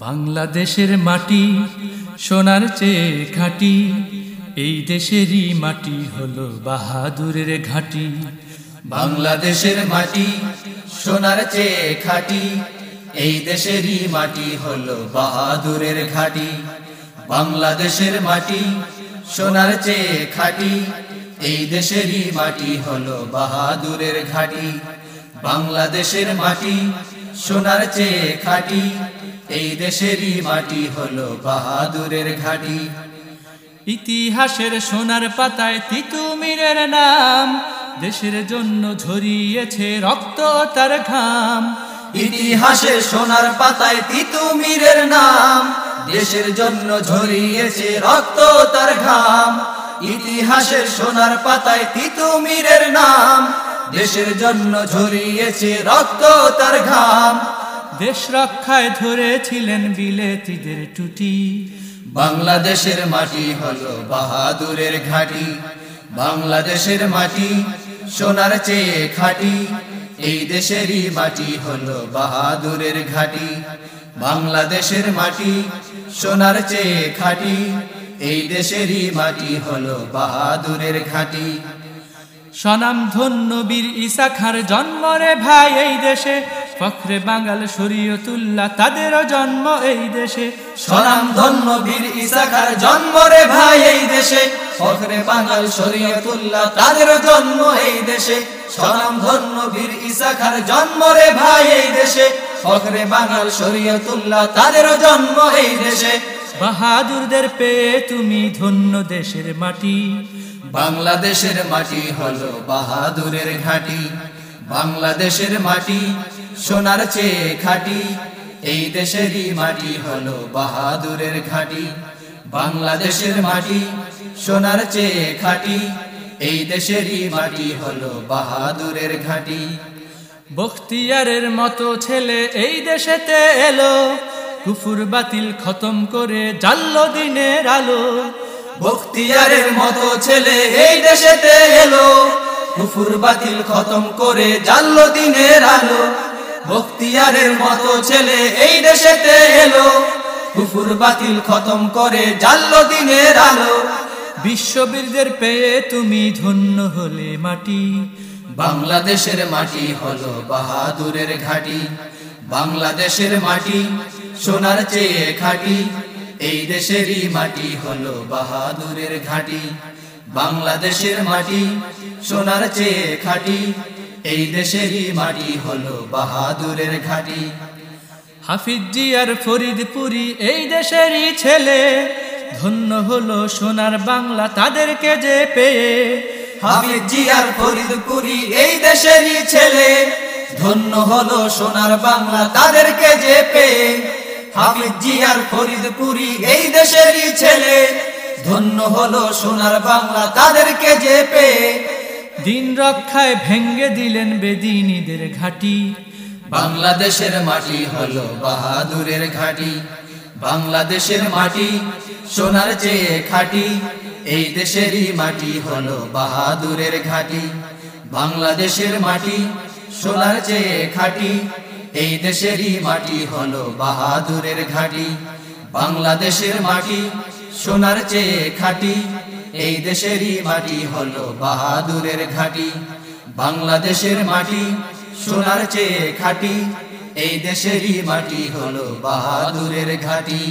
বাংলাদেশের মাটি, সোনার চেয়ে খাঁটি এই দেশেরই মাটি হলো বাহাদুরের ঘাটি। বাংলাদেশের মাটি, সোনার চেয়ে খাঁটি এই দেশেরই মাটি হলো বাহাদুরের ঘাটি। বাংলাদেশের মাটি, সোনার চেয়ে খাঁটি এই দেশেরই মাটি হলো বাহাদুরের ঘাটি। বাংলাদেশের মাটি, সোনার চেয়ে খাঁটি এই দেশেরই মাটি হলো বাহাদুরের ঘাটি। ইতিহাসের সোনার পাতায় তিতুমিরের নাম, দেশের জন্য ঝরিয়েছে রক্ত তার ঘাম। ইতিহাসে সোনার পাতায় তিতুমিরের নাম, দেশের জন্য ঝরিয়েছে রক্ত তার ঘাম। ইতিহাসের সোনার পাতায় তিতুমিরের নাম, দেশের জন্য ঝরিয়েছে রক্ত তার ঘাম। দেশ রক্ষায় ধরেছিলেন বিলেতিদের টুটি। বাংলাদেশের মাটি হলো বাহাদুরের ঘাটি। বাংলাদেশের মাটি সোনার চেয়ে খাঁটি। এই দেশেরই মাটি হলো বাহাদুরের ঘাটি। বাংলাদেশের মাটি সোনার চেয়ে খাঁটি। এই দেশেরই মাটি হলো বাহাদুরের ঘাটি। সনাম ধন্য বীর ইসাখার জন্মরে ভাই এই দেশে ফখরে বাঙাল শরীয়তুল্লাহ, তাদেরও জন্ম এই দেশে। সনাম ধন্য বীর ইসাখার জন্ম রে ভাই এই দেশে। ফখরে বাঙাল শরীয়তুল্লাহ তাদের জন্ম এই দেশে। সনাম ধন্য বীর ইসাখার জন্ম রে ভাই এই দেশে। ফখরে বাঙাল শরীয়তুল্লাহ তাদের জন্ম এই দেশে। বাহাদুরদের পেয়ে তুমি ধন্য দেশের মাটি। বাংলাদেশের মাটি হলো বাহাদুরের ঘাটি। বাংলাদেশের মাটি সোনার চেয়ে খাঁটি এই দেশেরই মাটি হলো বাহাদুরের ঘাটি। বাংলাদেশের মাটি সোনার চেয়ে খাঁটি এই দেশেরই মাটি হলো বাহাদুরের ঘাটি। বখতিয়ারের মতো ছেলে এই দেশেতে এলো কুফুর বাতিল খতম করে জাল্ল দিনের আলো। বখতিয়ারের মতো ছেলে এই দেশেতে এলো কুফুর বাতিল খতম করে জাল্লো দিনের আলো। বখতিয়ারের মতো ছেলে এই দেশেতে এলো। কুফুর বাতিল খতম করে জাল্লো দিনের আলো। বিশ্ববীরদের পেয়ে তুমি ধন্য হলে মাটি। বাংলাদেশের মাটি হলো বাহাদুরের ঘাটি। বাংলাদেশের মাটি সোনার চেয়ে খাঁটি। এই দেশেরই মাটি হলো বাহাদুরের ঘাটি। বাংলাদেশের মাটি সোনার চেয়ে খাঁটি। এই দেশেরই মাটি হলো বাহাদুরের ঘাটি। হাফিজ জিয়ার ফরিদপুরি এই দেশেরই ছেলে। ধন্য হলো সোনার বাংলা তাদেরকে যে পেয়ে। হাফিজ জিয়ার ফরিদপুরি এই দেশেরই ছেলে। ধন্য হলো সোনার বাংলা তাদেরকে যে পেয়ে। হাফিজ জিয়ার ফরিদপুরি এই দেশেরই ছেলে। ধন্য হলো সোনার বাংলা তাদেরকে যে পেয়ে। দিন রক্ষায় ভেঙ্গে দিলেন বেদিনীদের ঘাটি। বাংলাদেশের মাটি হলো বাহাদুরের ঘাটি। বাংলাদেশের মাটি সোনার চেয়ে খাঁটি। এই দেশেরই মাটি হলো বাহাদুরের ঘাটি। বাংলাদেশের মাটি সোনার চেয়ে খাঁটি। এই দেশেরই মাটি হলো বাহাদুরের ঘাটি। বাংলাদেশের মাটি সোনার চেয়ে খাঁটি। এই দেশেরই মাটি হলো বাহাদুরের ঘাটি, বাংলাদেশের মাটি সোনার চেয়ে খাটি, এই দেশেরই মাটি হলো বাহাদুরের ঘাটি।